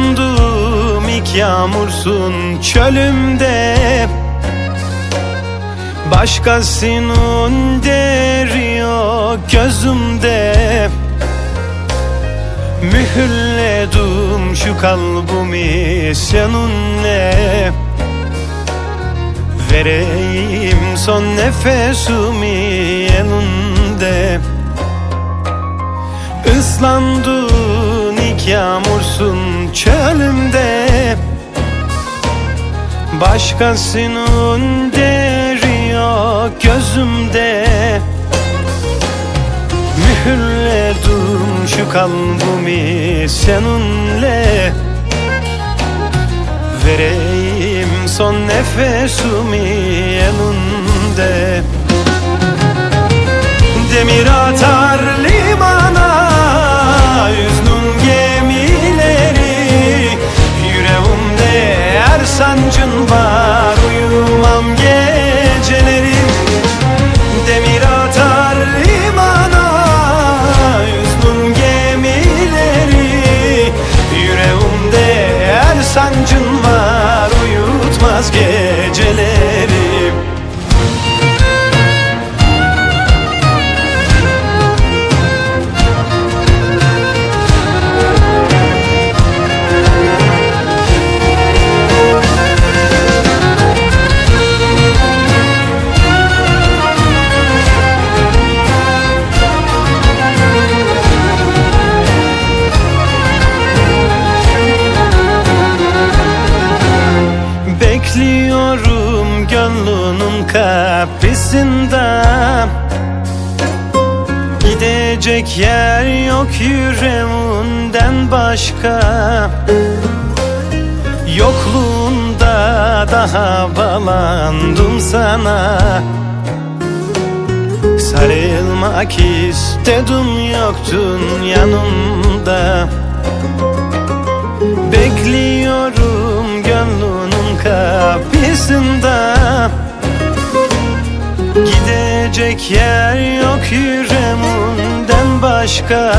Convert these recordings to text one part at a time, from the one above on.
Islandım ilk yağmursun çölümde. Başkasının deri yok gözümde. Mühürledim şu kalbimi seninle. Vereyim son nefesimi elinde. Islandın yağmursun çölümde. Başkasının deri yok gözümde. Mühürledim şu kalbimi seninle. Vereyim son nefesimi elinde Demir atar limana sancın var Uyumam geceleri. Demir atar limana Yüznün gemileri. Yüreğimde her sancın var Uyutmaz geceleri kapısında Gidecek yer yok yüreğinden başka. Yokluğunda daha bağlandım sana. Sarılmak istedim yoktun yanımda. Bekliyorum gönlünün kapısında Gidecek yer yok yüreğimden başka.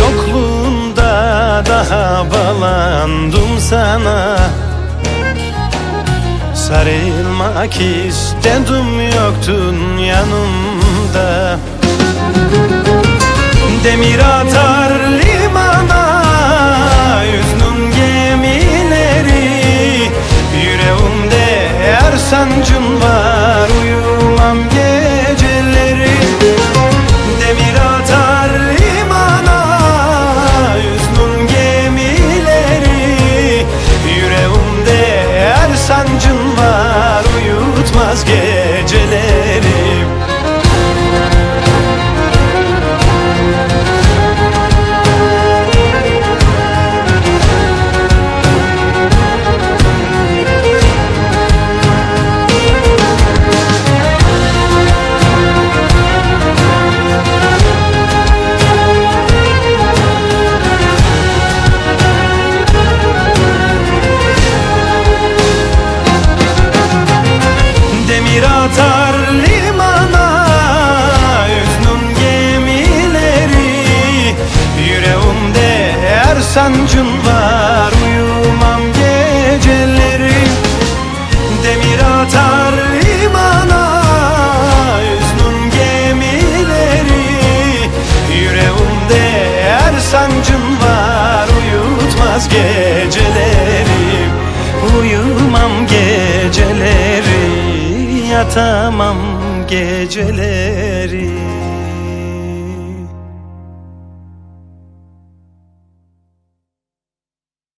Yokluğunda daha bağlandım sana. Sarılmak istedim yoktun yanımda. Demir atar limana sancın var Uyutmaz geceleri her sancın var Uyumam geceleri. Demir atar limana Yüznün gemileri. Yüreğimde her sancın var Uyutmaz geceleri. Uyumam geceleri Yatamam geceleri